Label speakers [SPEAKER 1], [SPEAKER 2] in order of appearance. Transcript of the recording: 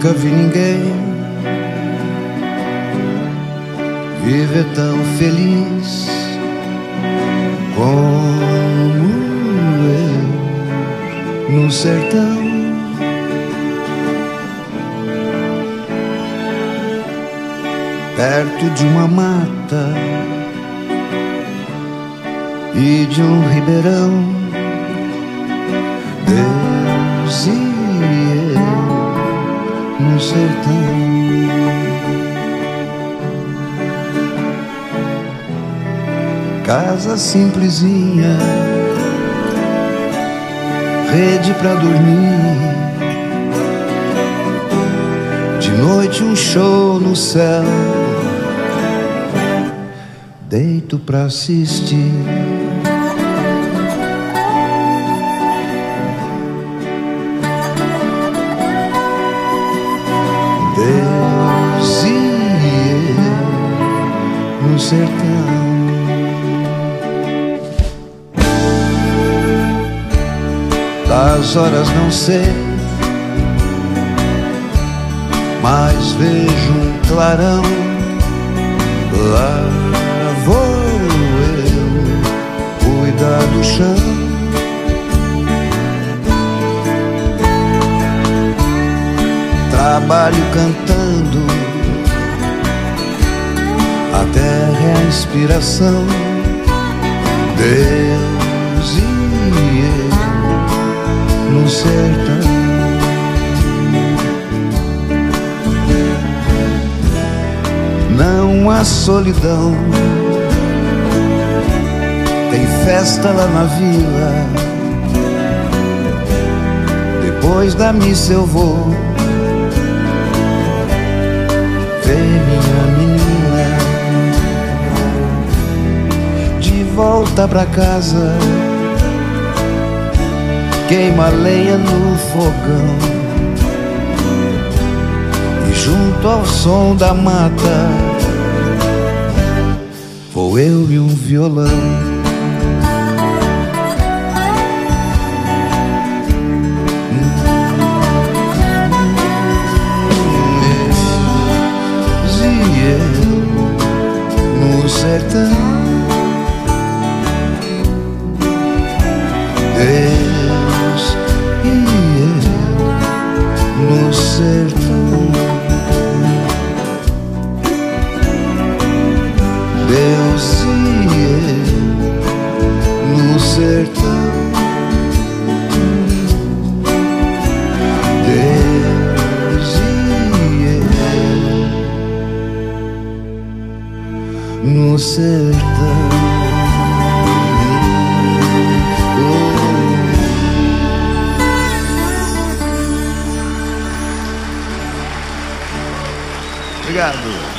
[SPEAKER 1] Nunca vi ninguém viver tão feliz como eu no sertão. Perto de uma mata e de um ribeirão, sertão. Casa simplesinha, rede pra dormir. De noite um show no céu, deito pra assistir. Sertão. Das horas não sei, mas vejo um clarão. Lá vou eu cuidar do chão. Trabalho cantando, a terra é a inspiração. Deus e eu no sertão. Não há solidão, tem festa lá na vila. Depois da missa eu vou ver minha menina volta pra casa queima lenha no fogão e junto ao som da mata vou eu e um violão. E sertão. Deus e eu no sertão. Deus e eu no sertão. Deus e eu no sertão. Obrigado.